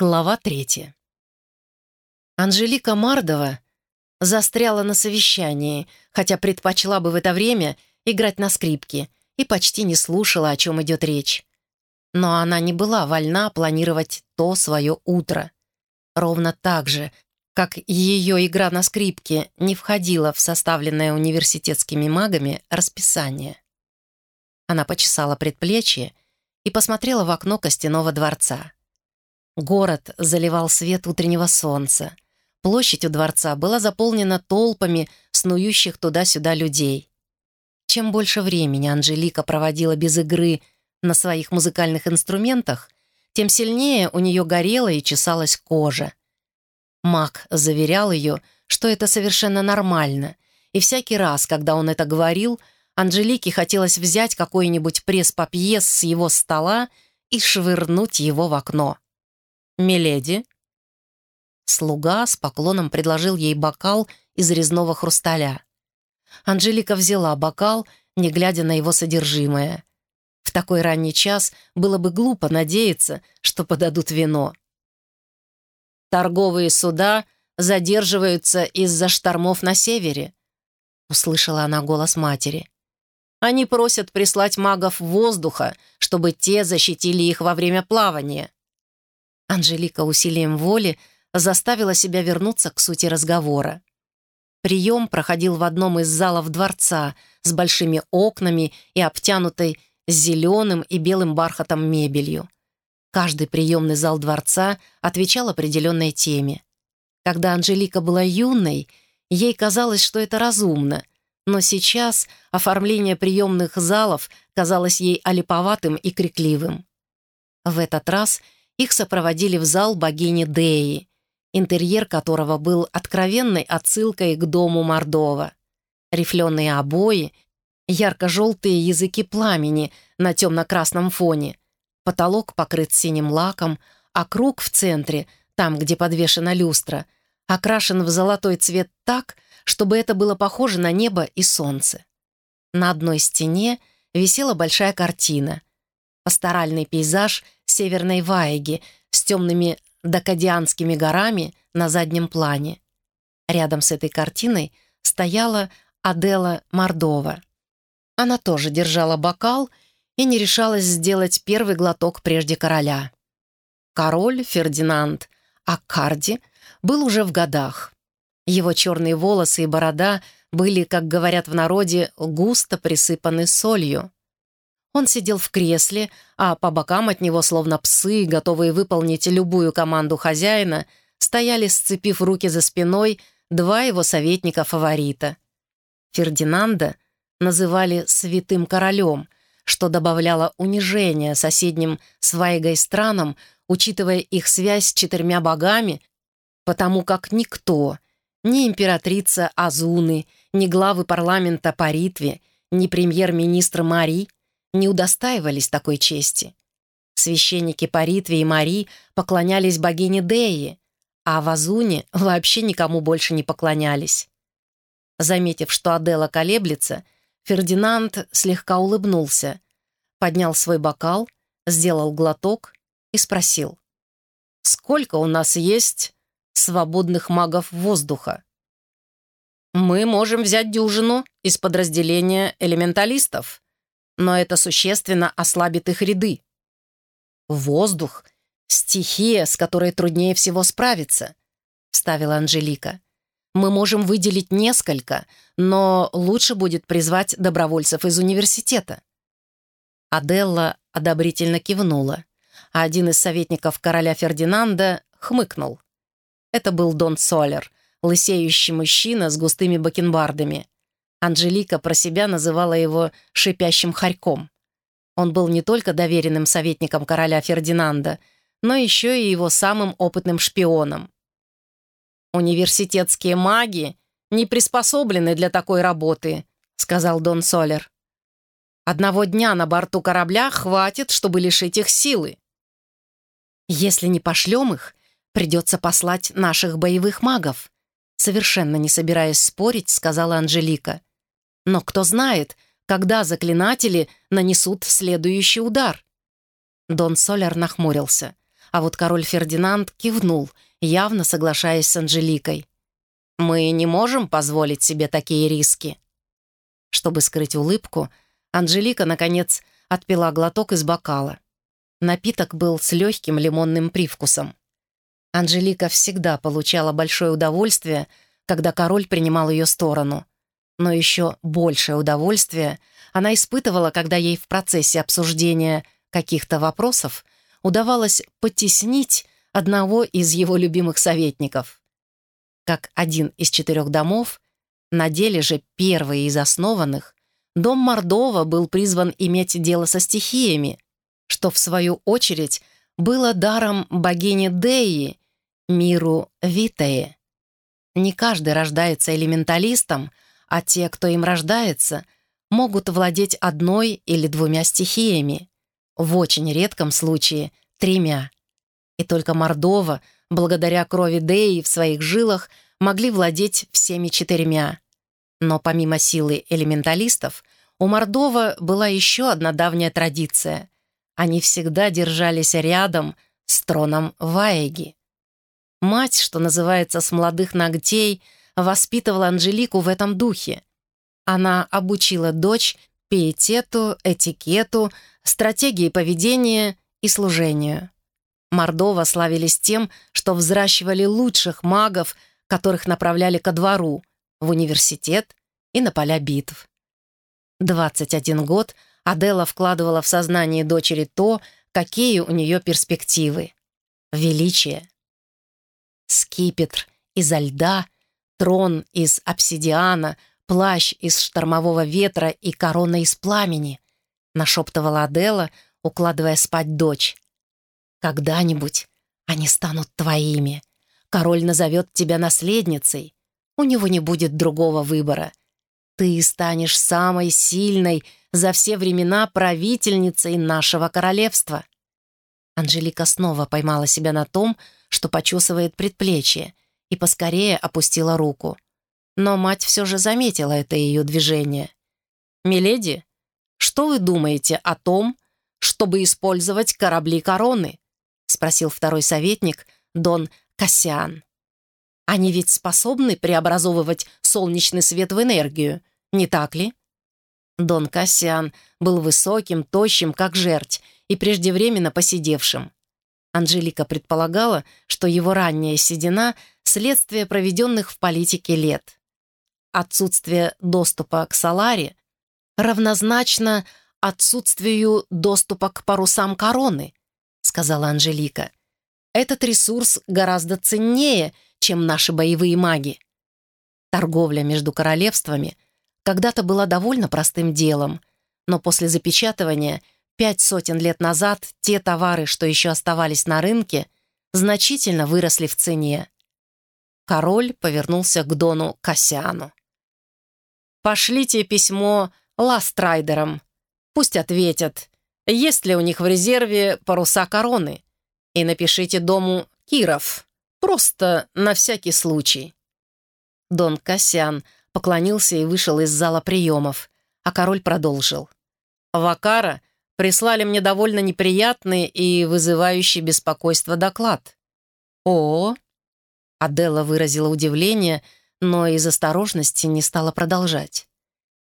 Глава третья. Анжелика Мардова застряла на совещании, хотя предпочла бы в это время играть на скрипке и почти не слушала, о чем идет речь. Но она не была вольна планировать то свое утро. Ровно так же, как ее игра на скрипке не входила в составленное университетскими магами расписание. Она почесала предплечье и посмотрела в окно костяного дворца. Город заливал свет утреннего солнца. Площадь у дворца была заполнена толпами снующих туда-сюда людей. Чем больше времени Анжелика проводила без игры на своих музыкальных инструментах, тем сильнее у нее горела и чесалась кожа. Мак заверял ее, что это совершенно нормально, и всякий раз, когда он это говорил, Анжелике хотелось взять какой-нибудь пресс-папье с его стола и швырнуть его в окно. «Миледи?» Слуга с поклоном предложил ей бокал из резного хрусталя. Анжелика взяла бокал, не глядя на его содержимое. В такой ранний час было бы глупо надеяться, что подадут вино. «Торговые суда задерживаются из-за штормов на севере», — услышала она голос матери. «Они просят прислать магов воздуха, чтобы те защитили их во время плавания. Анжелика усилием воли заставила себя вернуться к сути разговора. Прием проходил в одном из залов дворца с большими окнами и обтянутой зеленым и белым бархатом мебелью. Каждый приемный зал дворца отвечал определенной теме. Когда Анжелика была юной, ей казалось, что это разумно, но сейчас оформление приемных залов казалось ей олиповатым и крикливым. В этот раз – их сопроводили в зал богини Деи, интерьер которого был откровенной отсылкой к дому Мордова. Рифленые обои, ярко-желтые языки пламени на темно-красном фоне, потолок покрыт синим лаком, а круг в центре, там, где подвешена люстра, окрашен в золотой цвет так, чтобы это было похоже на небо и солнце. На одной стене висела большая картина. Пасторальный пейзаж — северной Ваеги с темными дакадианскими горами на заднем плане. Рядом с этой картиной стояла Адела Мордова. Она тоже держала бокал и не решалась сделать первый глоток прежде короля. Король Фердинанд Аккарди был уже в годах. Его черные волосы и борода были, как говорят в народе, густо присыпаны солью. Он сидел в кресле, а по бокам от него, словно псы, готовые выполнить любую команду хозяина, стояли, сцепив руки за спиной, два его советника-фаворита. Фердинанда называли «святым королем», что добавляло унижения соседним свайгой странам, учитывая их связь с четырьмя богами, потому как никто, ни императрица Азуны, ни главы парламента Паритве, ни премьер-министр Мари не удостаивались такой чести. Священники Паритви и Мари поклонялись богине Деи, а в Азуне вообще никому больше не поклонялись. Заметив, что Адела колеблется, Фердинанд слегка улыбнулся, поднял свой бокал, сделал глоток и спросил. «Сколько у нас есть свободных магов воздуха?» «Мы можем взять дюжину из подразделения элементалистов», но это существенно ослабит их ряды. «Воздух — стихия, с которой труднее всего справиться», — ставила Анжелика. «Мы можем выделить несколько, но лучше будет призвать добровольцев из университета». Аделла одобрительно кивнула, а один из советников короля Фердинанда хмыкнул. Это был Дон Солер, лысеющий мужчина с густыми бакенбардами. Анжелика про себя называла его «шипящим хорьком». Он был не только доверенным советником короля Фердинанда, но еще и его самым опытным шпионом. «Университетские маги не приспособлены для такой работы», — сказал Дон Солер. «Одного дня на борту корабля хватит, чтобы лишить их силы. Если не пошлем их, придется послать наших боевых магов», совершенно не собираясь спорить, сказала Анжелика. Но кто знает, когда заклинатели нанесут следующий удар? Дон Солер нахмурился, а вот король Фердинанд кивнул, явно соглашаясь с Анжеликой. «Мы не можем позволить себе такие риски». Чтобы скрыть улыбку, Анжелика, наконец, отпила глоток из бокала. Напиток был с легким лимонным привкусом. Анжелика всегда получала большое удовольствие, когда король принимал ее сторону. Но еще большее удовольствие она испытывала, когда ей в процессе обсуждения каких-то вопросов удавалось потеснить одного из его любимых советников. Как один из четырех домов, на деле же первый из основанных, дом Мордова был призван иметь дело со стихиями, что, в свою очередь, было даром богини Деи, миру Витае. Не каждый рождается элементалистом, а те, кто им рождается, могут владеть одной или двумя стихиями, в очень редком случае — тремя. И только Мордова, благодаря крови Деи в своих жилах, могли владеть всеми четырьмя. Но помимо силы элементалистов, у Мордова была еще одна давняя традиция. Они всегда держались рядом с троном Ваеги. Мать, что называется, с молодых ногтей, воспитывала Анжелику в этом духе. Она обучила дочь пиетету, этикету, стратегии поведения и служению. Мордова славились тем, что взращивали лучших магов, которых направляли ко двору, в университет и на поля битв. 21 год Адела вкладывала в сознание дочери то, какие у нее перспективы. Величие. Скипетр изо льда, трон из обсидиана, плащ из штормового ветра и корона из пламени, нашептывала Адела, укладывая спать дочь. «Когда-нибудь они станут твоими. Король назовет тебя наследницей. У него не будет другого выбора. Ты станешь самой сильной за все времена правительницей нашего королевства». Анжелика снова поймала себя на том, что почесывает предплечье, и поскорее опустила руку. Но мать все же заметила это ее движение. «Миледи, что вы думаете о том, чтобы использовать корабли короны?» спросил второй советник Дон Кассиан. «Они ведь способны преобразовывать солнечный свет в энергию, не так ли?» Дон Кассиан был высоким, тощим, как жерть, и преждевременно посидевшим. Анжелика предполагала, что его ранняя седина — следствие проведенных в политике лет. Отсутствие доступа к Саларе равнозначно отсутствию доступа к парусам короны, сказала Анжелика. Этот ресурс гораздо ценнее, чем наши боевые маги. Торговля между королевствами когда-то была довольно простым делом, но после запечатывания — Пять сотен лет назад те товары, что еще оставались на рынке, значительно выросли в цене. Король повернулся к Дону Кассиану. «Пошлите письмо Ластрайдерам. Пусть ответят, есть ли у них в резерве паруса короны. И напишите дому Киров, просто на всякий случай». Дон Кассиан поклонился и вышел из зала приемов, а король продолжил. «Вакара прислали мне довольно неприятный и вызывающий беспокойство доклад. «О!» Адела выразила удивление, но из осторожности не стала продолжать.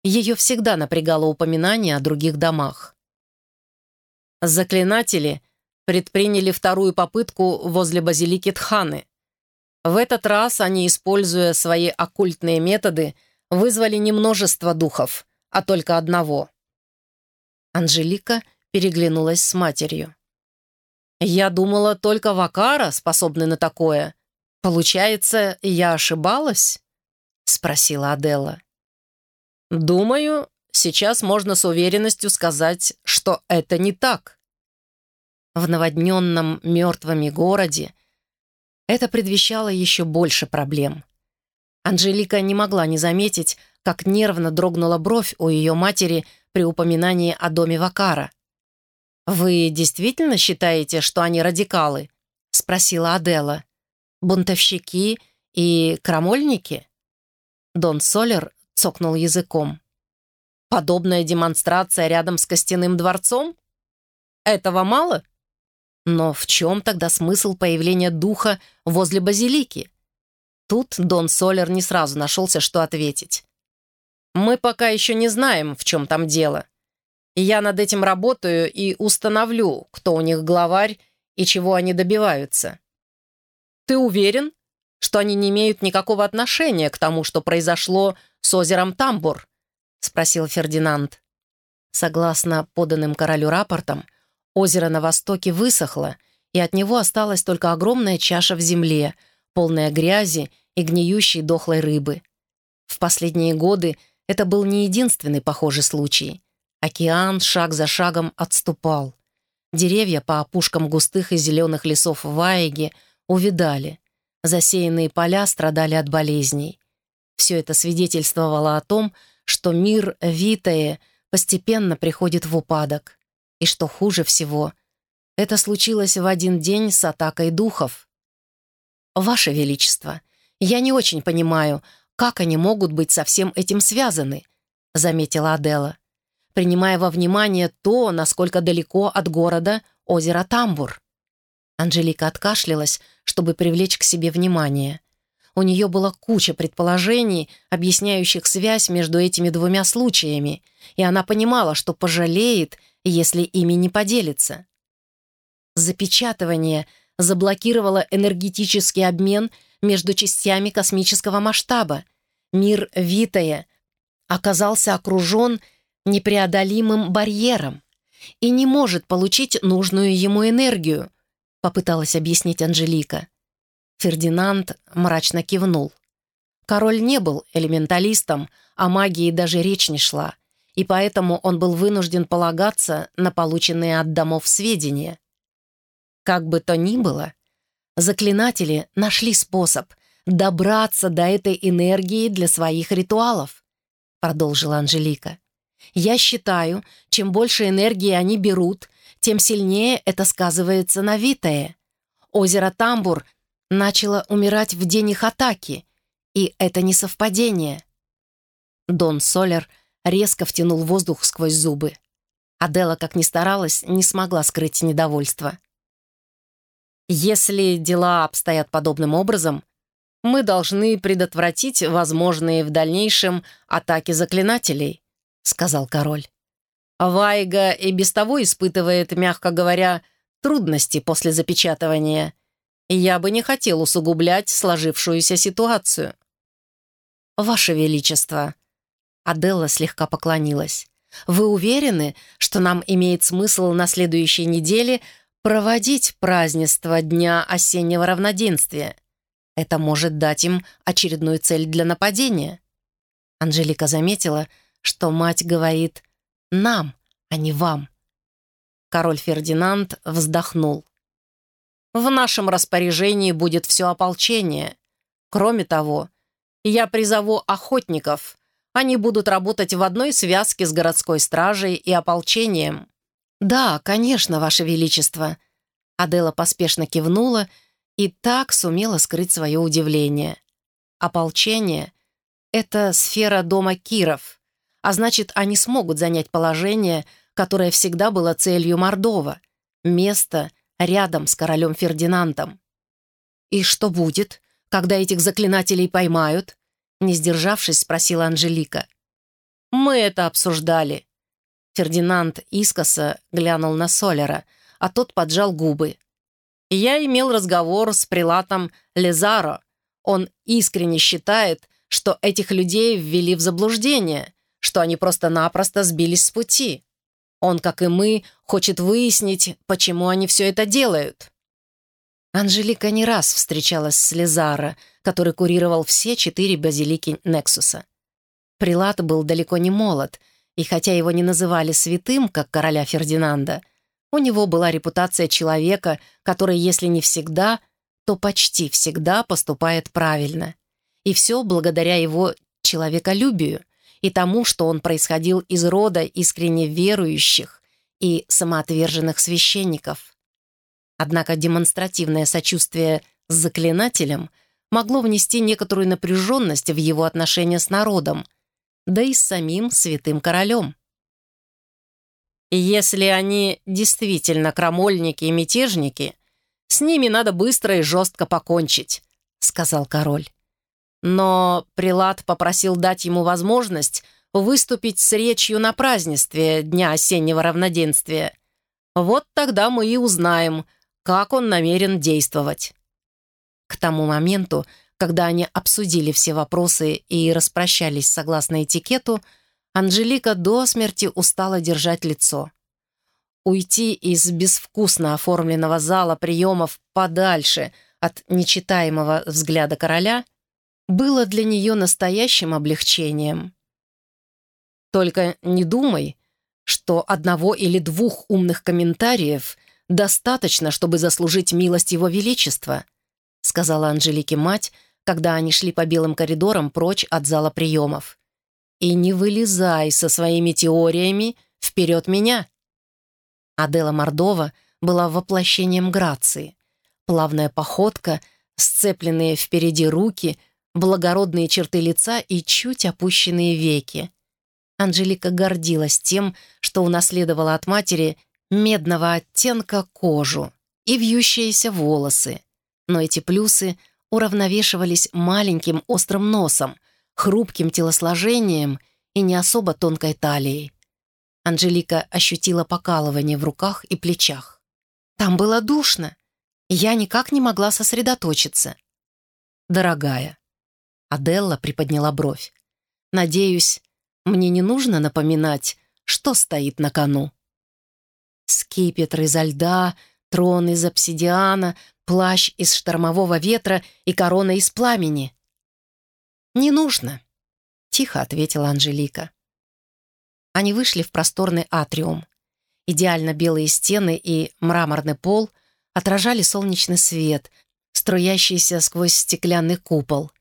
Ее всегда напрягало упоминание о других домах. Заклинатели предприняли вторую попытку возле базилики Тханы. В этот раз они, используя свои оккультные методы, вызвали не множество духов, а только одного. Анжелика переглянулась с матерью. «Я думала, только Вакара способны на такое. Получается, я ошибалась?» — спросила Аделла. «Думаю, сейчас можно с уверенностью сказать, что это не так». В наводненном мертвыми городе это предвещало еще больше проблем. Анжелика не могла не заметить, как нервно дрогнула бровь у ее матери при упоминании о доме Вакара. «Вы действительно считаете, что они радикалы?» — спросила Адела. «Бунтовщики и крамольники?» Дон Солер цокнул языком. «Подобная демонстрация рядом с костяным дворцом? Этого мало?» Но в чем тогда смысл появления духа возле базилики? Тут Дон Солер не сразу нашелся, что ответить. «Мы пока еще не знаем, в чем там дело. Я над этим работаю и установлю, кто у них главарь и чего они добиваются. Ты уверен, что они не имеют никакого отношения к тому, что произошло с озером Тамбур?» — спросил Фердинанд. Согласно поданным королю рапортам, озеро на востоке высохло, и от него осталась только огромная чаша в земле, полная грязи и гниющей дохлой рыбы. В последние годы это был не единственный похожий случай. Океан шаг за шагом отступал. Деревья по опушкам густых и зеленых лесов Ваеги увидали. Засеянные поля страдали от болезней. Все это свидетельствовало о том, что мир Витае постепенно приходит в упадок. И что хуже всего, это случилось в один день с атакой духов. «Ваше Величество, я не очень понимаю, как они могут быть со всем этим связаны», заметила Адела, принимая во внимание то, насколько далеко от города озеро Тамбур. Анжелика откашлялась, чтобы привлечь к себе внимание. У нее была куча предположений, объясняющих связь между этими двумя случаями, и она понимала, что пожалеет, если ими не поделится. Запечатывание заблокировало энергетический обмен между частями космического масштаба. Мир Витая оказался окружен непреодолимым барьером и не может получить нужную ему энергию, попыталась объяснить Анжелика. Фердинанд мрачно кивнул. Король не был элементалистом, о магии даже речь не шла, и поэтому он был вынужден полагаться на полученные от домов сведения. Как бы то ни было, заклинатели нашли способ добраться до этой энергии для своих ритуалов, продолжила Анжелика. Я считаю, чем больше энергии они берут, тем сильнее это сказывается на Витае. Озеро Тамбур начало умирать в день их атаки, и это не совпадение. Дон Солер резко втянул воздух сквозь зубы. Адела, как ни старалась, не смогла скрыть недовольство. «Если дела обстоят подобным образом, мы должны предотвратить возможные в дальнейшем атаки заклинателей», — сказал король. Вайга и без того испытывает, мягко говоря, трудности после запечатывания, я бы не хотел усугублять сложившуюся ситуацию. «Ваше Величество», — Аделла слегка поклонилась, «вы уверены, что нам имеет смысл на следующей неделе проводить празднество Дня осеннего равноденствия? Это может дать им очередную цель для нападения». Анжелика заметила, что мать говорит нам, а не вам». Король Фердинанд вздохнул. «В нашем распоряжении будет все ополчение. Кроме того, я призову охотников. Они будут работать в одной связке с городской стражей и ополчением». «Да, конечно, Ваше Величество». Адела поспешно кивнула и так сумела скрыть свое удивление. «Ополчение — это сфера дома Киров» а значит, они смогут занять положение, которое всегда было целью Мордова — место рядом с королем Фердинандом. «И что будет, когда этих заклинателей поймают?» Не сдержавшись, спросила Анжелика. «Мы это обсуждали». Фердинанд искоса глянул на Солера, а тот поджал губы. «Я имел разговор с прилатом Лезаро. Он искренне считает, что этих людей ввели в заблуждение, что они просто-напросто сбились с пути. Он, как и мы, хочет выяснить, почему они все это делают. Анжелика не раз встречалась с Лизаро, который курировал все четыре базилики Нексуса. Прилат был далеко не молод, и хотя его не называли святым, как короля Фердинанда, у него была репутация человека, который, если не всегда, то почти всегда поступает правильно. И все благодаря его человеколюбию, и тому, что он происходил из рода искренне верующих и самоотверженных священников. Однако демонстративное сочувствие с заклинателем могло внести некоторую напряженность в его отношения с народом, да и с самим святым королем. Если они действительно крамольники и мятежники, с ними надо быстро и жестко покончить», — сказал король. Но Прилад попросил дать ему возможность выступить с речью на празднестве Дня осеннего равноденствия. Вот тогда мы и узнаем, как он намерен действовать. К тому моменту, когда они обсудили все вопросы и распрощались согласно этикету, Анжелика до смерти устала держать лицо. Уйти из безвкусно оформленного зала приемов подальше от нечитаемого взгляда короля было для нее настоящим облегчением. Только не думай, что одного или двух умных комментариев достаточно, чтобы заслужить милость Его Величества, сказала Анжелике мать, когда они шли по белым коридорам прочь от зала приемов. «И не вылезай со своими теориями вперед меня!» Адела Мордова была воплощением грации. Плавная походка, сцепленные впереди руки, благородные черты лица и чуть опущенные веки. Анжелика гордилась тем, что унаследовала от матери медного оттенка кожу и вьющиеся волосы. Но эти плюсы уравновешивались маленьким острым носом, хрупким телосложением и не особо тонкой талией. Анжелика ощутила покалывание в руках и плечах. Там было душно, я никак не могла сосредоточиться. «Дорогая», — Аделла приподняла бровь, «надеюсь, мне не нужно напоминать, что стоит на кону». Скипетр изо льда, трон из обсидиана, плащ из штормового ветра и корона из пламени. «Не нужно», — тихо ответила Анжелика. Они вышли в просторный атриум. Идеально белые стены и мраморный пол отражали солнечный свет, струящийся сквозь стеклянный купол.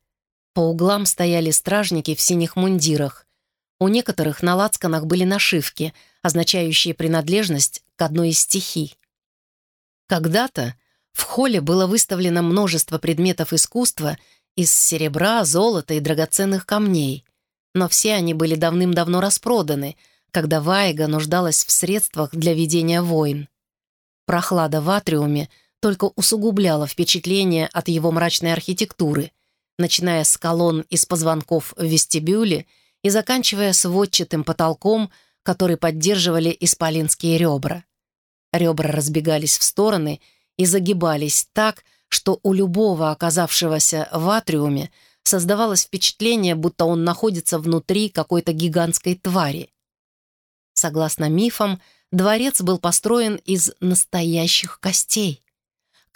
По углам стояли стражники в синих мундирах. У некоторых на лацканах были нашивки, означающие принадлежность к одной из стихий. Когда-то в холле было выставлено множество предметов искусства из серебра, золота и драгоценных камней, но все они были давным-давно распроданы, когда Вайга нуждалась в средствах для ведения войн. Прохлада в атриуме только усугубляла впечатление от его мрачной архитектуры, начиная с колонн из позвонков в вестибюле и заканчивая сводчатым потолком, который поддерживали исполинские ребра. Ребра разбегались в стороны и загибались так, что у любого оказавшегося в атриуме создавалось впечатление, будто он находится внутри какой-то гигантской твари. Согласно мифам, дворец был построен из настоящих костей.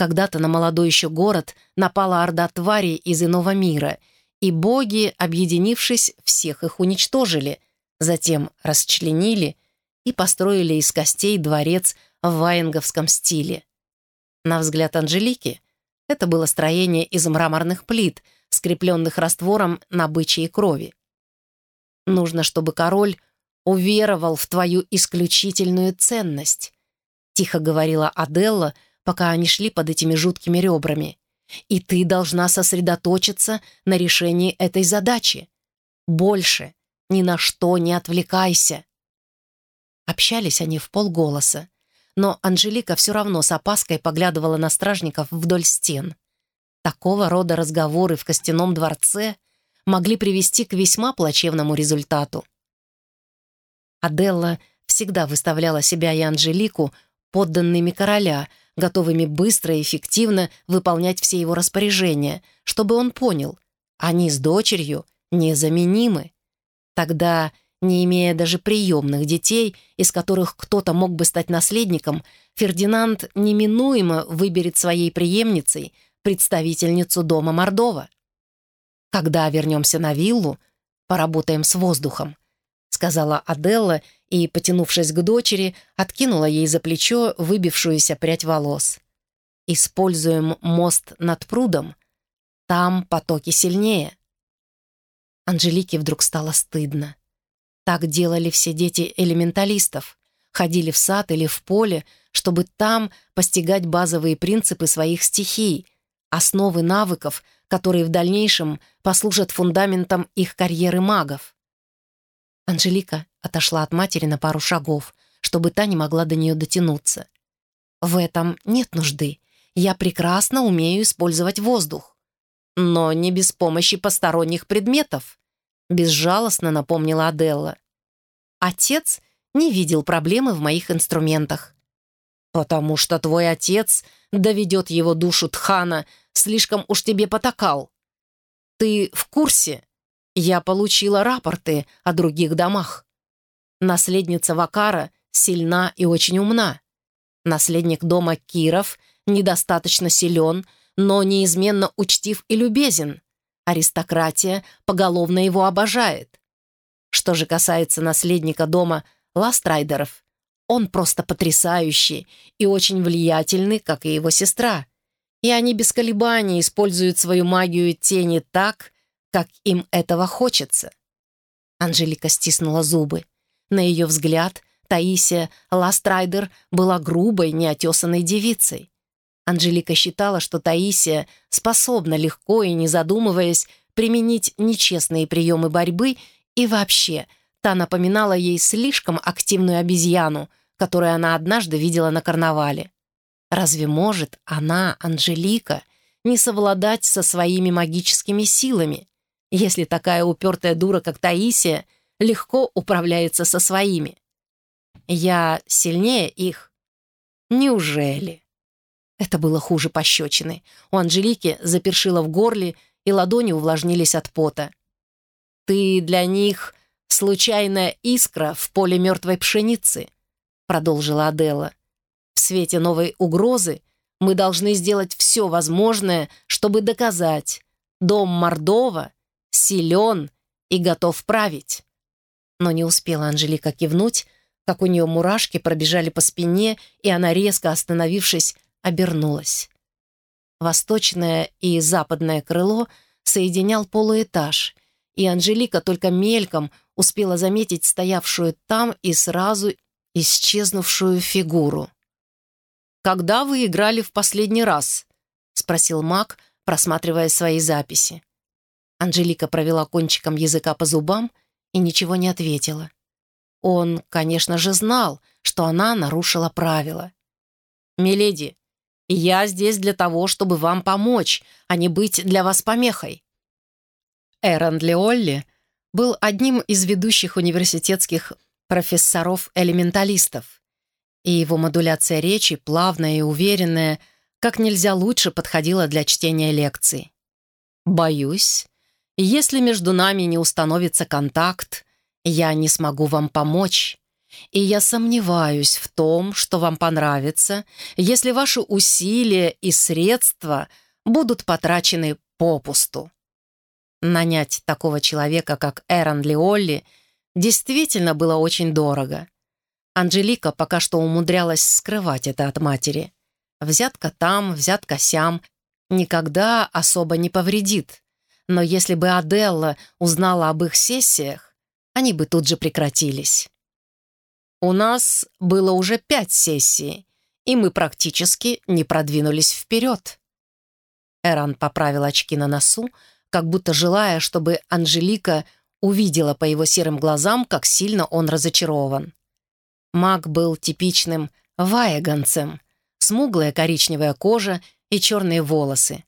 Когда-то на молодой еще город напала орда тварей из иного мира, и боги, объединившись, всех их уничтожили, затем расчленили и построили из костей дворец в ваенговском стиле. На взгляд Анжелики, это было строение из мраморных плит, скрепленных раствором на бычьей крови. Нужно, чтобы король уверовал в твою исключительную ценность», — тихо говорила Аделла, пока они шли под этими жуткими ребрами. «И ты должна сосредоточиться на решении этой задачи. Больше ни на что не отвлекайся». Общались они в полголоса, но Анжелика все равно с опаской поглядывала на стражников вдоль стен. Такого рода разговоры в костяном дворце могли привести к весьма плачевному результату. Аделла всегда выставляла себя и Анжелику подданными короля, готовыми быстро и эффективно выполнять все его распоряжения, чтобы он понял, они с дочерью незаменимы. Тогда, не имея даже приемных детей, из которых кто-то мог бы стать наследником, Фердинанд неминуемо выберет своей преемницей представительницу дома Мордова. Когда вернемся на виллу, поработаем с воздухом сказала Аделла и, потянувшись к дочери, откинула ей за плечо выбившуюся прядь волос. «Используем мост над прудом. Там потоки сильнее». Анжелике вдруг стало стыдно. Так делали все дети элементалистов. Ходили в сад или в поле, чтобы там постигать базовые принципы своих стихий, основы навыков, которые в дальнейшем послужат фундаментом их карьеры магов. Анжелика отошла от матери на пару шагов, чтобы та не могла до нее дотянуться. «В этом нет нужды. Я прекрасно умею использовать воздух. Но не без помощи посторонних предметов», — безжалостно напомнила Аделла. «Отец не видел проблемы в моих инструментах». «Потому что твой отец доведет его душу Тхана, слишком уж тебе потакал. Ты в курсе? Я получила рапорты о других домах. Наследница Вакара сильна и очень умна. Наследник дома Киров недостаточно силен, но неизменно учтив и любезен. Аристократия поголовно его обожает. Что же касается наследника дома Ластрайдеров, он просто потрясающий и очень влиятельный, как и его сестра. И они без колебаний используют свою магию тени так, как им этого хочется. Анжелика стиснула зубы. На ее взгляд, Таисия Ластрайдер была грубой, неотесанной девицей. Анжелика считала, что Таисия способна легко и не задумываясь применить нечестные приемы борьбы и вообще та напоминала ей слишком активную обезьяну, которую она однажды видела на карнавале. Разве может она, Анжелика, не совладать со своими магическими силами, если такая упертая дура, как Таисия, легко управляется со своими? Я сильнее их? Неужели? Это было хуже пощечины. У Анжелики запершило в горле, и ладони увлажнились от пота. «Ты для них случайная искра в поле мертвой пшеницы», продолжила Адела. «В свете новой угрозы мы должны сделать все возможное, чтобы доказать, дом Мордова силен и готов править». Но не успела Анжелика кивнуть, как у нее мурашки пробежали по спине, и она, резко остановившись, обернулась. Восточное и западное крыло соединял полуэтаж, и Анжелика только мельком успела заметить стоявшую там и сразу исчезнувшую фигуру. «Когда вы играли в последний раз?» — спросил маг, просматривая свои записи. Анжелика провела кончиком языка по зубам и ничего не ответила. Он, конечно же, знал, что она нарушила правила. «Миледи, я здесь для того, чтобы вам помочь, а не быть для вас помехой». Эрон Леолли был одним из ведущих университетских профессоров-элементалистов, и его модуляция речи, плавная и уверенная, как нельзя лучше подходила для чтения лекций. «Боюсь, если между нами не установится контакт, я не смогу вам помочь, и я сомневаюсь в том, что вам понравится, если ваши усилия и средства будут потрачены попусту. Нанять такого человека, как Эрон Лиолли, действительно было очень дорого. Анжелика пока что умудрялась скрывать это от матери. Взятка там, взятка сям никогда особо не повредит. Но если бы Аделла узнала об их сессиях, они бы тут же прекратились. У нас было уже пять сессий, и мы практически не продвинулись вперед. Эран поправил очки на носу, как будто желая, чтобы Анжелика увидела по его серым глазам, как сильно он разочарован. Маг был типичным ваеганцем, смуглая коричневая кожа и черные волосы.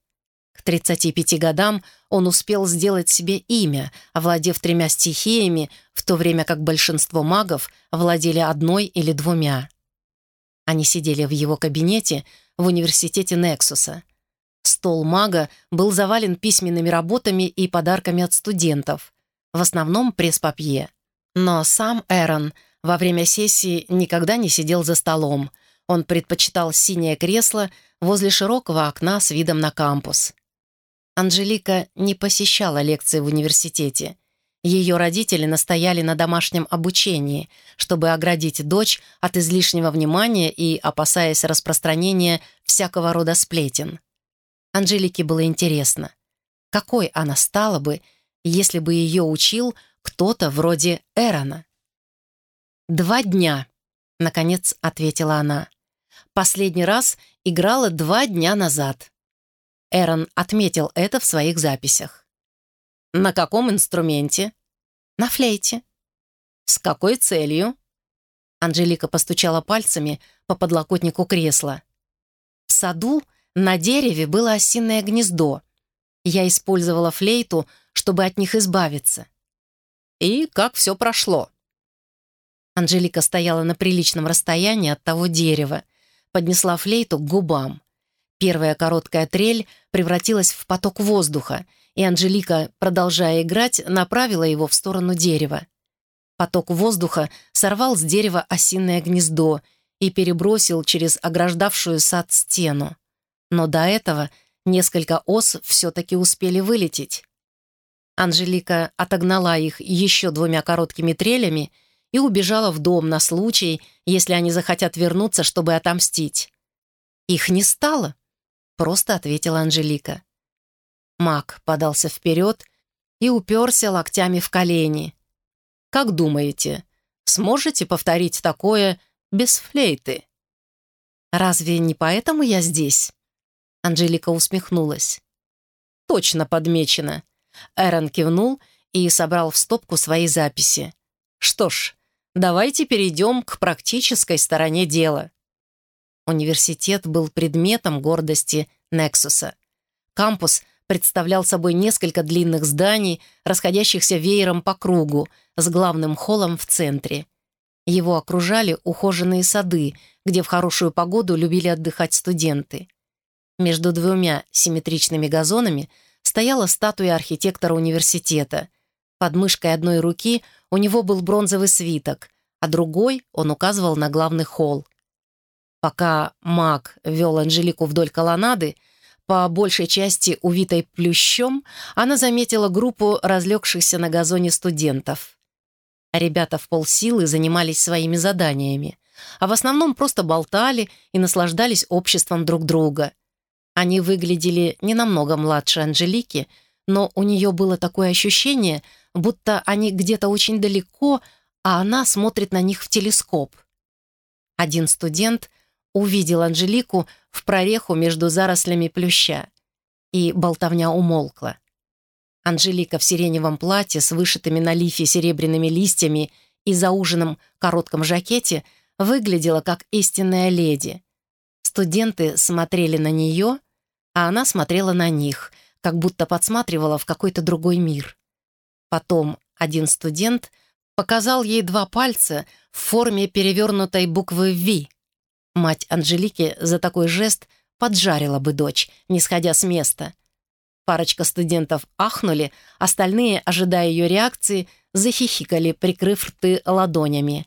К 35 годам он успел сделать себе имя, овладев тремя стихиями, в то время как большинство магов владели одной или двумя. Они сидели в его кабинете в университете Нексуса. Стол мага был завален письменными работами и подарками от студентов, в основном пресс-папье. Но сам Эрон во время сессии никогда не сидел за столом. Он предпочитал синее кресло возле широкого окна с видом на кампус. Анжелика не посещала лекции в университете. Ее родители настояли на домашнем обучении, чтобы оградить дочь от излишнего внимания и опасаясь распространения всякого рода сплетен. Анжелике было интересно, какой она стала бы, если бы ее учил кто-то вроде Эрона. «Два дня», — наконец ответила она. «Последний раз играла два дня назад». Эрон отметил это в своих записях. «На каком инструменте?» «На флейте». «С какой целью?» Анжелика постучала пальцами по подлокотнику кресла. В саду на дереве было осиное гнездо. Я использовала флейту, чтобы от них избавиться. И как все прошло? Анжелика стояла на приличном расстоянии от того дерева, поднесла флейту к губам. Первая короткая трель превратилась в поток воздуха, и Анжелика, продолжая играть, направила его в сторону дерева. Поток воздуха сорвал с дерева осиное гнездо и перебросил через ограждавшую сад стену. Но до этого несколько ос все-таки успели вылететь. Анжелика отогнала их еще двумя короткими трелями и убежала в дом на случай, если они захотят вернуться, чтобы отомстить. «Их не стало», — просто ответила Анжелика. Мак подался вперед и уперся локтями в колени. «Как думаете, сможете повторить такое без флейты?» «Разве не поэтому я здесь?» Анжелика усмехнулась. «Точно подмечено». Эрон кивнул и собрал в стопку свои записи. «Что ж, Давайте перейдем к практической стороне дела. Университет был предметом гордости Нексуса. Кампус представлял собой несколько длинных зданий, расходящихся веером по кругу, с главным холлом в центре. Его окружали ухоженные сады, где в хорошую погоду любили отдыхать студенты. Между двумя симметричными газонами стояла статуя архитектора университета. Под мышкой одной руки у него был бронзовый свиток, а другой он указывал на главный холл. Пока маг вел Анжелику вдоль колоннады, по большей части увитой плющом, она заметила группу разлегшихся на газоне студентов. Ребята в полсилы занимались своими заданиями, а в основном просто болтали и наслаждались обществом друг друга. Они выглядели не намного младше Анжелики, но у нее было такое ощущение, будто они где-то очень далеко, а она смотрит на них в телескоп. Один студент увидел Анжелику в прореху между зарослями плюща, и болтовня умолкла. Анжелика в сиреневом платье с вышитыми на лифе серебряными листьями и зауженном коротком жакете выглядела как истинная леди. Студенты смотрели на нее, а она смотрела на них, как будто подсматривала в какой-то другой мир. Потом один студент показал ей два пальца в форме перевернутой буквы «Ви». Мать Анжелики за такой жест поджарила бы дочь, не сходя с места. Парочка студентов ахнули, остальные, ожидая ее реакции, захихикали, прикрыв рты ладонями.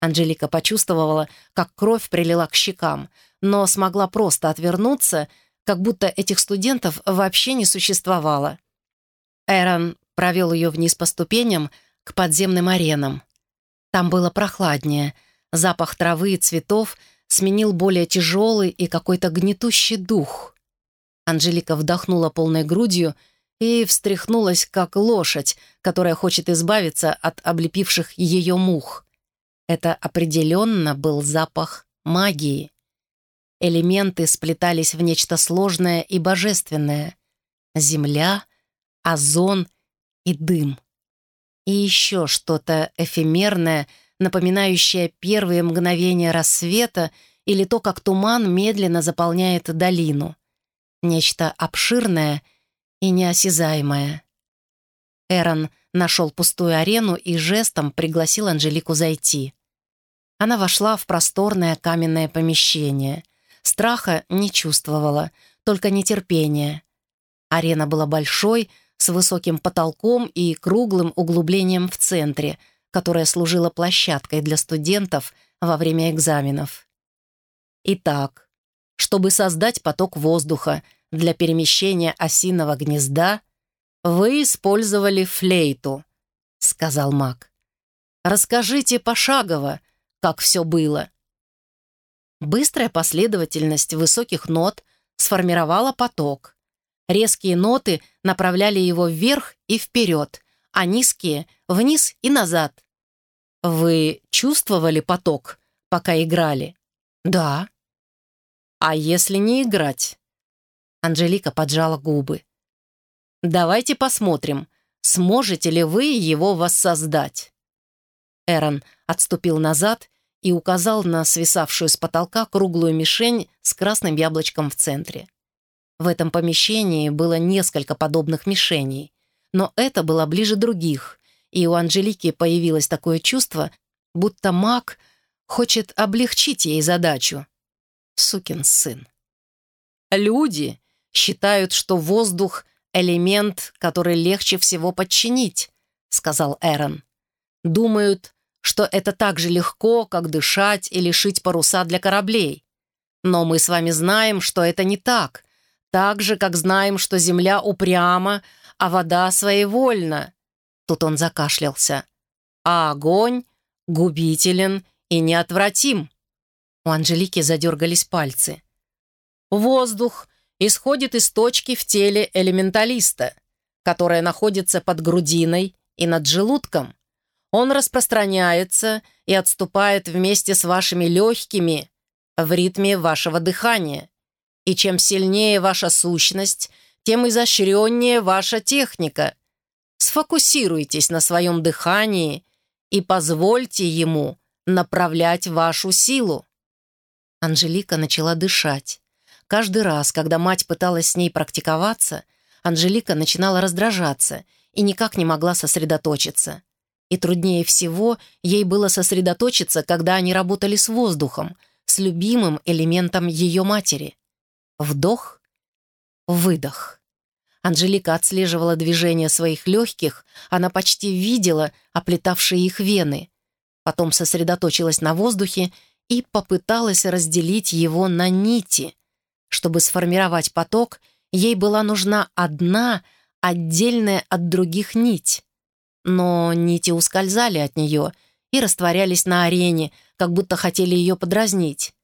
Анжелика почувствовала, как кровь прилила к щекам, но смогла просто отвернуться, как будто этих студентов вообще не существовало. Эрон провел ее вниз по ступеням к подземным аренам. Там было прохладнее, запах травы и цветов сменил более тяжелый и какой-то гнетущий дух. Анжелика вдохнула полной грудью и встряхнулась, как лошадь, которая хочет избавиться от облепивших ее мух. Это определенно был запах магии. Элементы сплетались в нечто сложное и божественное. Земля, озон и дым. И еще что-то эфемерное, напоминающее первые мгновения рассвета или то, как туман медленно заполняет долину. Нечто обширное и неосязаемое. Эрон нашел пустую арену и жестом пригласил Анжелику зайти. Она вошла в просторное каменное помещение. Страха не чувствовала, только нетерпение. Арена была большой, с высоким потолком и круглым углублением в центре, которое служило площадкой для студентов во время экзаменов. Итак, чтобы создать поток воздуха для перемещения осиного гнезда, вы использовали флейту, сказал маг. Расскажите пошагово, как все было. Быстрая последовательность высоких нот сформировала поток. Резкие ноты направляли его вверх и вперед, а низкие — вниз и назад. «Вы чувствовали поток, пока играли?» «Да». «А если не играть?» Анжелика поджала губы. «Давайте посмотрим, сможете ли вы его воссоздать». Эрон отступил назад и указал на свисавшую с потолка круглую мишень с красным яблочком в центре. В этом помещении было несколько подобных мишеней, но это было ближе других, и у Анжелики появилось такое чувство, будто маг хочет облегчить ей задачу. Сукин сын. Люди считают, что воздух — элемент, который легче всего подчинить, сказал Эрон. Думают, что это так же легко, как дышать или шить паруса для кораблей. Но мы с вами знаем, что это не так, так же, как знаем, что земля упряма, а вода своевольна. Тут он закашлялся. А огонь губителен и неотвратим. У Анжелики задергались пальцы. Воздух исходит из точки в теле элементалиста, которая находится под грудиной и над желудком. Он распространяется и отступает вместе с вашими легкими в ритме вашего дыхания. И чем сильнее ваша сущность, тем изощреннее ваша техника. Сфокусируйтесь на своем дыхании и позвольте ему направлять вашу силу. Анжелика начала дышать. Каждый раз, когда мать пыталась с ней практиковаться, Анжелика начинала раздражаться и никак не могла сосредоточиться. И труднее всего ей было сосредоточиться, когда они работали с воздухом, с любимым элементом ее матери. Вдох, выдох. Анжелика отслеживала движение своих легких, она почти видела оплетавшие их вены. Потом сосредоточилась на воздухе и попыталась разделить его на нити. Чтобы сформировать поток, ей была нужна одна, отдельная от других нить. Но нити ускользали от нее и растворялись на арене, как будто хотели ее подразнить.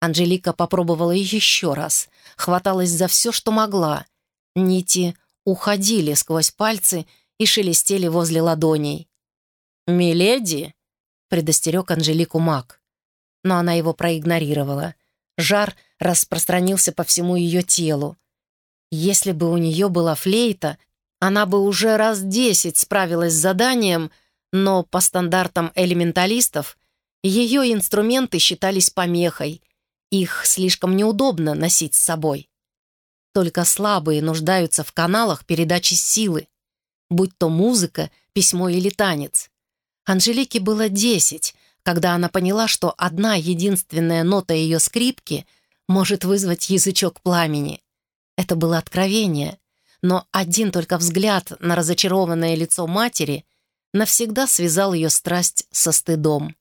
Анжелика попробовала еще раз, хваталась за все, что могла. Нити уходили сквозь пальцы и шелестели возле ладоней. «Миледи!» — предостерег Анжелику маг. Но она его проигнорировала. Жар распространился по всему ее телу. Если бы у нее была флейта, она бы уже раз десять справилась с заданием, но по стандартам элементалистов ее инструменты считались помехой — их слишком неудобно носить с собой. Только слабые нуждаются в каналах передачи силы, будь то музыка, письмо или танец. Анжелике было десять, когда она поняла, что одна единственная нота ее скрипки может вызвать язычок пламени. Это было откровение, но один только взгляд на разочарованное лицо матери навсегда связал ее страсть со стыдом.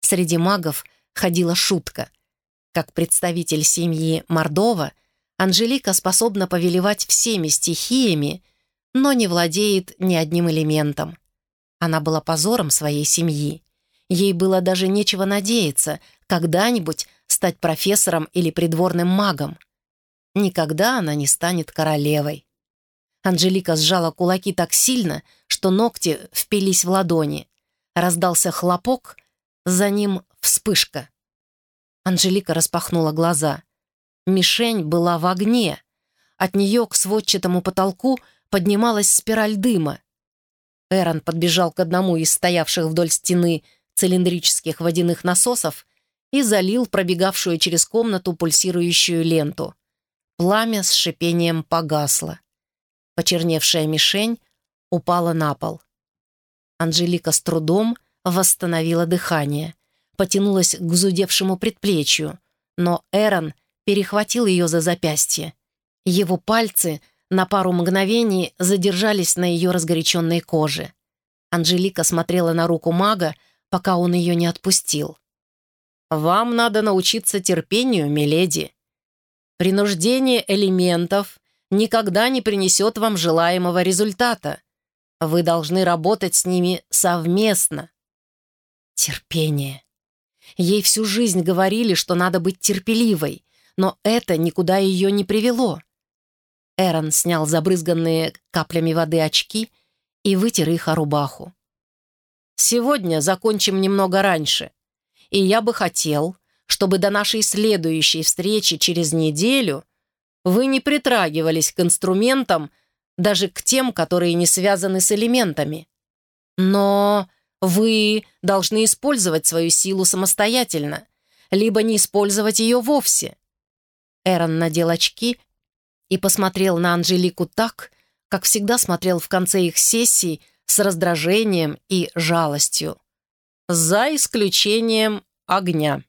Среди магов ходила шутка. Как представитель семьи Мордова, Анжелика способна повелевать всеми стихиями, но не владеет ни одним элементом. Она была позором своей семьи. Ей было даже нечего надеяться когда-нибудь стать профессором или придворным магом. Никогда она не станет королевой. Анжелика сжала кулаки так сильно, что ногти впились в ладони. Раздался хлопок, за ним вспышка. Анжелика распахнула глаза. Мишень была в огне. От нее к сводчатому потолку поднималась спираль дыма. Эрон подбежал к одному из стоявших вдоль стены цилиндрических водяных насосов и залил пробегавшую через комнату пульсирующую ленту. Пламя с шипением погасло. Почерневшая мишень упала на пол. Анжелика с трудом восстановила дыхание — потянулась к зудевшему предплечью, но Эрон перехватил ее за запястье. Его пальцы на пару мгновений задержались на ее разгоряченной коже. Анжелика смотрела на руку мага, пока он ее не отпустил. «Вам надо научиться терпению, миледи. Принуждение элементов никогда не принесет вам желаемого результата. Вы должны работать с ними совместно». Терпение. Ей всю жизнь говорили, что надо быть терпеливой, но это никуда ее не привело. Эрон снял забрызганные каплями воды очки и вытер их о рубаху. «Сегодня закончим немного раньше, и я бы хотел, чтобы до нашей следующей встречи через неделю вы не притрагивались к инструментам, даже к тем, которые не связаны с элементами. Но Вы должны использовать свою силу самостоятельно, либо не использовать ее вовсе. Эрон надел очки и посмотрел на Анжелику так, как всегда смотрел в конце их сессий с раздражением и жалостью. За исключением огня.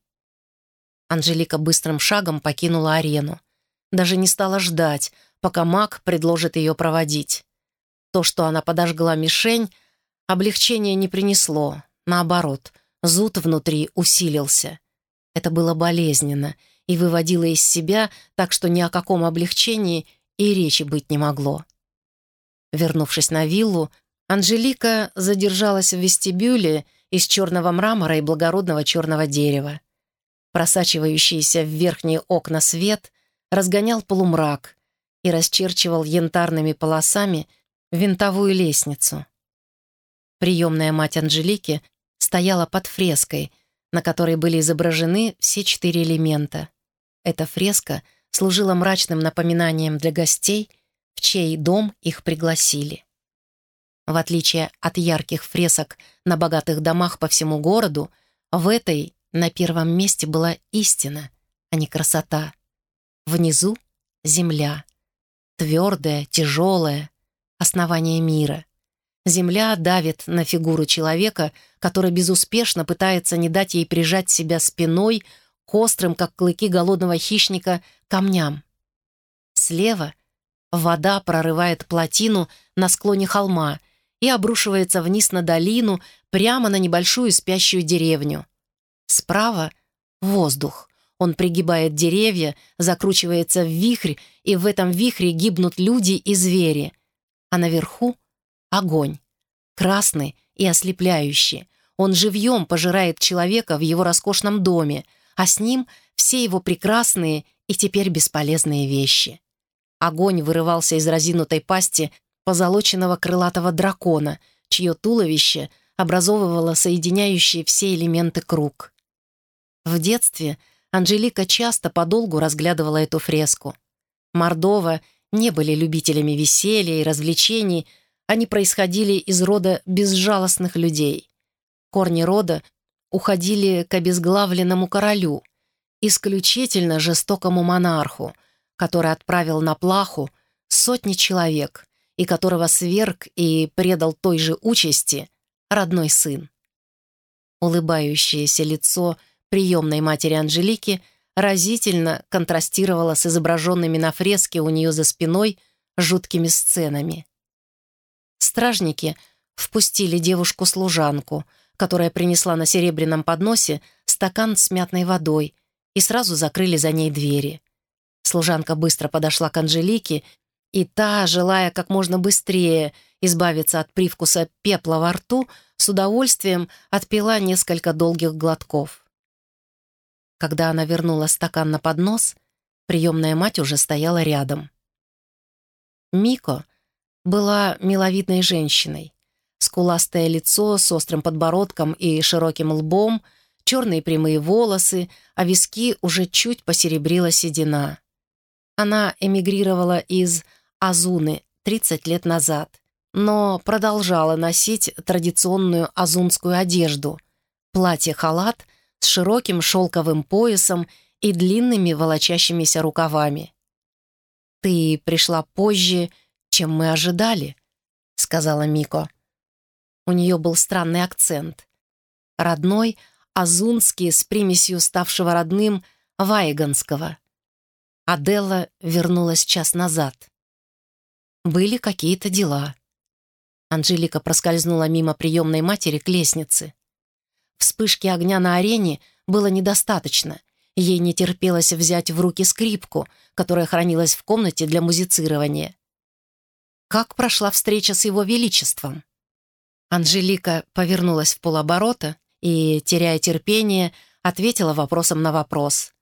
Анжелика быстрым шагом покинула арену. Даже не стала ждать, пока маг предложит ее проводить. То, что она подожгла мишень, облегчения не принесло. Наоборот, зуд внутри усилился. Это было болезненно и выводило из себя, так что ни о каком облегчении и речи быть не могло. Вернувшись на виллу, Анжелика задержалась в вестибюле из черного мрамора и благородного черного дерева. Просачивающийся в верхние окна свет разгонял полумрак и расчерчивал янтарными полосами винтовую лестницу. Приемная мать Анжелики стояла под фреской, на которой были изображены все четыре элемента. Эта фреска служила мрачным напоминанием для гостей, в чей дом их пригласили. В отличие от ярких фресок на богатых домах по всему городу, в этой на первом месте была истина, а не красота. Внизу — земля. Твердая, тяжелая, основание мира. Земля давит на фигуру человека, который безуспешно пытается не дать ей прижать себя спиной к острым, как клыки голодного хищника, камням. Слева вода прорывает плотину на склоне холма и обрушивается вниз на долину, прямо на небольшую спящую деревню. Справа — воздух. Он пригибает деревья, закручивается в вихрь, и в этом вихре гибнут люди и звери — а наверху — огонь, красный и ослепляющий. Он живьем пожирает человека в его роскошном доме, а с ним все его прекрасные и теперь бесполезные вещи. Огонь вырывался из разинутой пасти позолоченного крылатого дракона, чье туловище образовывало соединяющие все элементы круг. В детстве Анжелика часто подолгу разглядывала эту фреску. Мордова не были любителями веселья и развлечений, они происходили из рода безжалостных людей. Корни рода уходили к обезглавленному королю, исключительно жестокому монарху, который отправил на плаху сотни человек и которого сверг и предал той же участи родной сын. Улыбающееся лицо приемной матери Анжелики — разительно контрастировала с изображенными на фреске у нее за спиной жуткими сценами. Стражники впустили девушку-служанку, которая принесла на серебряном подносе стакан с мятной водой, и сразу закрыли за ней двери. Служанка быстро подошла к Анжелике, и та, желая как можно быстрее избавиться от привкуса пепла во рту, с удовольствием отпила несколько долгих глотков. Когда она вернула стакан на поднос, приемная мать уже стояла рядом. Мико была миловидной женщиной. Скуластое лицо с острым подбородком и широким лбом, черные прямые волосы, а виски уже чуть посеребрила седина. Она эмигрировала из Азуны 30 лет назад, но продолжала носить традиционную азунскую одежду — платье-халат с широким шелковым поясом и длинными волочащимися рукавами. «Ты пришла позже, чем мы ожидали», — сказала Мико. У нее был странный акцент. Родной, азунский, с примесью ставшего родным вайганского. Аделла вернулась час назад. Были какие-то дела. Анжелика проскользнула мимо приемной матери к лестнице. Вспышки огня на арене было недостаточно. Ей не терпелось взять в руки скрипку, которая хранилась в комнате для музицирования. Как прошла встреча с его величеством? Анжелика повернулась в полоборота и, теряя терпение, ответила вопросом на вопрос.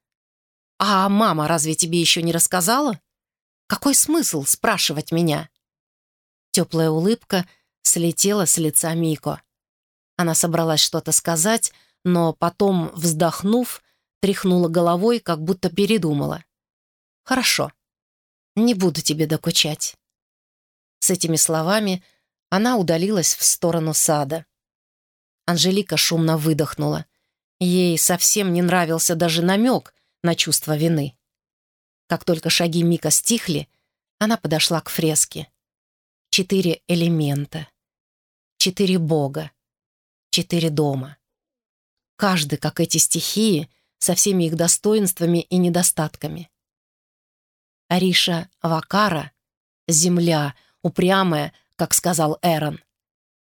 «А мама разве тебе еще не рассказала? Какой смысл спрашивать меня?» Теплая улыбка слетела с лица Мико. Она собралась что-то сказать, но потом, вздохнув, тряхнула головой, как будто передумала. «Хорошо, не буду тебе докучать». С этими словами она удалилась в сторону сада. Анжелика шумно выдохнула. Ей совсем не нравился даже намек на чувство вины. Как только шаги Мика стихли, она подошла к фреске. Четыре элемента. Четыре бога. Четыре дома. Каждый, как эти стихии, со всеми их достоинствами и недостатками. Ариша Вакара — земля, упрямая, как сказал Эрон.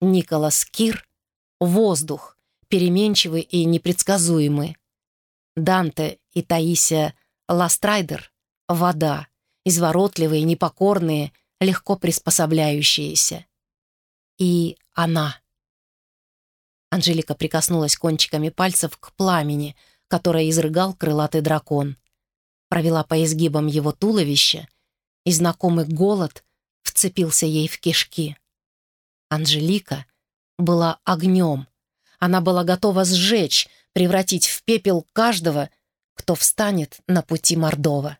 Николас Кир — воздух, переменчивый и непредсказуемый. Данте и Таисия Ластрайдер — вода, изворотливые, непокорные, легко приспособляющиеся. И она. Анжелика прикоснулась кончиками пальцев к пламени, которое изрыгал крылатый дракон. Провела по изгибам его туловища, и знакомый голод вцепился ей в кишки. Анжелика была огнем. Она была готова сжечь, превратить в пепел каждого, кто встанет на пути Мордова.